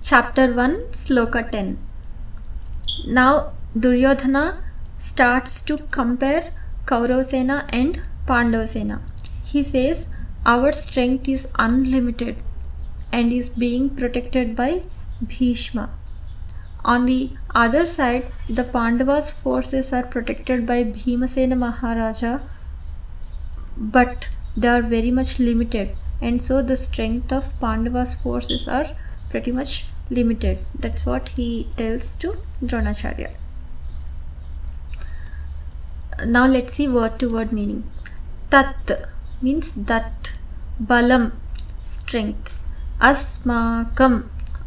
chapter 1 sloka 10 now duryodhana starts to compare kauravasena and pandavasena he says our strength is unlimited and is being protected by bhishma. On the other side the pandavas forces are protected by bhimasena maharaja but they are very much limited and so the strength of pandavas forces are pretty much limited. That's what he tells to dronacharya. Now let's see word to word meaning. Tat means that balam strength. Asmakam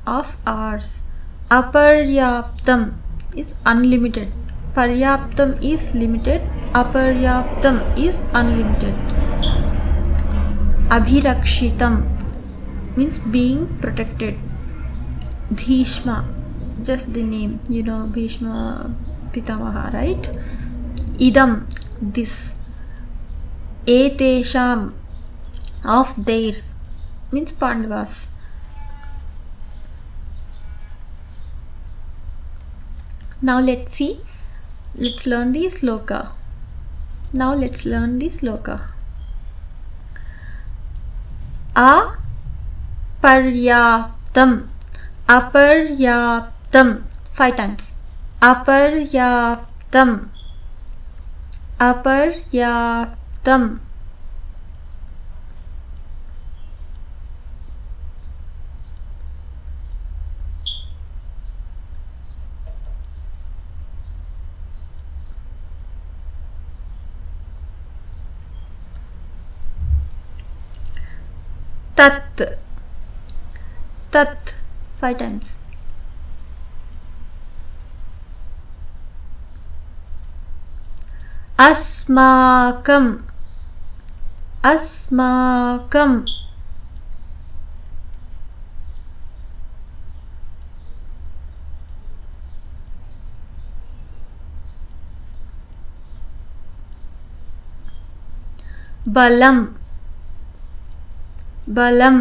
of ours. Aparyaptam is unlimited. Paryaptam is limited. Aparyaptam is unlimited. Abhirakshitam means being protected bhishma just the name you know bhishma pitamaha right? Idam this. Etesham of theirs means pandavas. Now let's see let's learn the sloka. Now let's learn the sloka अपर्याप्तम् अपर्याप्तम् five times अपर्याप्तम् अपर्याप्तम् तत्. तत्. Five times अस्माकम् अस्माकम् बलम् बलम्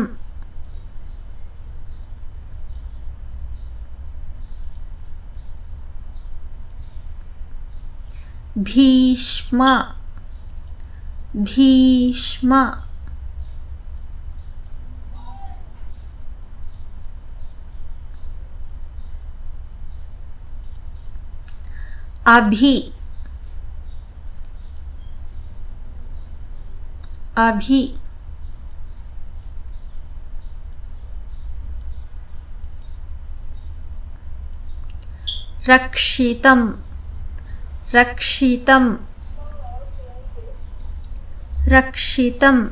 भीष्म। भीष्म। अभी। अभी। रक्षितम्। रक्षितम्। रक्षितम्।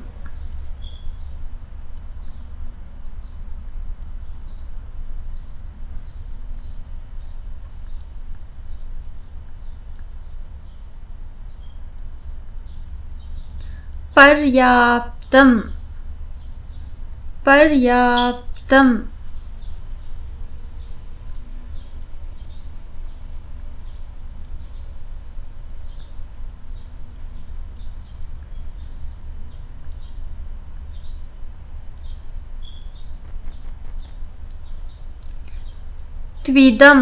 पर्याप्तम्। पर्याप्तम्। त्विदं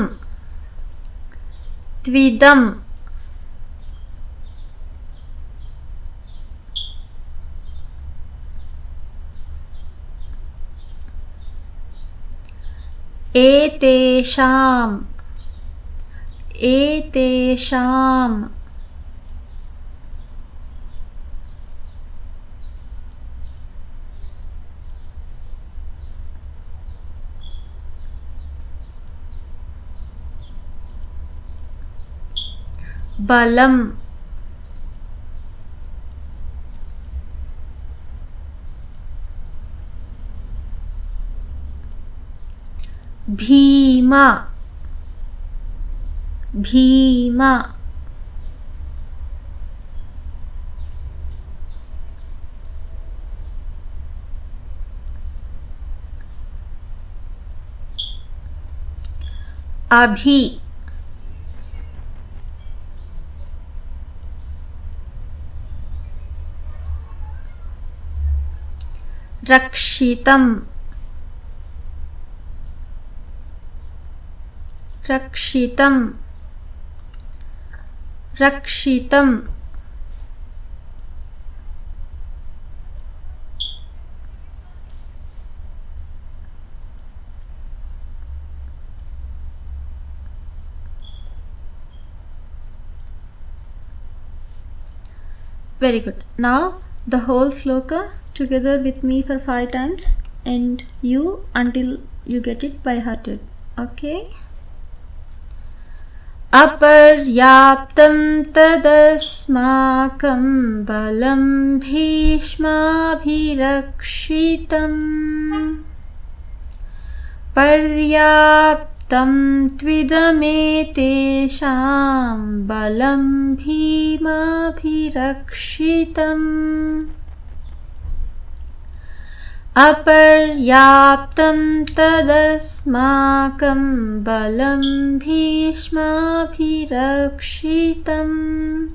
त्विदं एतेषाम्। एतेषाम्। बलम्। भीमा। भीमा। अभी। रक्षित रक्षित रक्षित very good now the whole shloka together with me for five times and you until you get it by hearted. Okay. अपर्याप्तं तदस्माकं बलं भीष्माभिरक्षितम् पर्याप् तं त्विदमेतेषां बलं भीमाभिरक्षितम् अपर्याप्तं तदस्माकं बलं भीष्माभिरक्षितम्।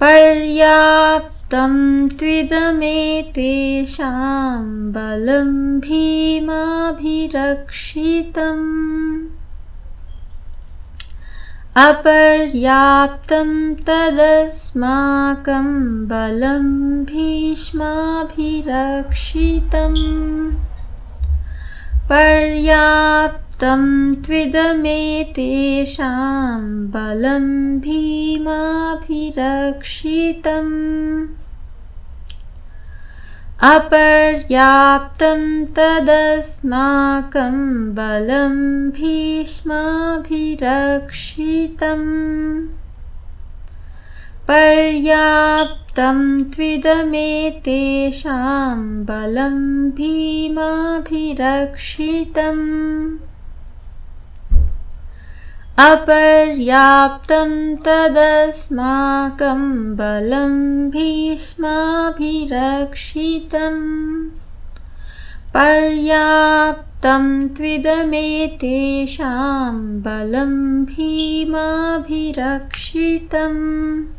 पर्याप् तं त्विदमेतेषां बलं भीमाभिरक्षितम् अपर्याप्तं तदस्माकं बलं भीष्माभिरक्षितम्। पर्याप्तं त्विदमेतेषां बलं भीमाभिरक्षितम् अपर्याप्तं तदस्माकं बलं भीष्माभिरक्षितम्। पर्याप्तं त्विदमेतेषां बलं भीमाभिरक्षितम् अपर्याप्तं तदस्माकं बलं भीष्माभिरक्षितम्। पर्याप्तं त्विदमेतेषां बलं भीमाभिरक्षितम्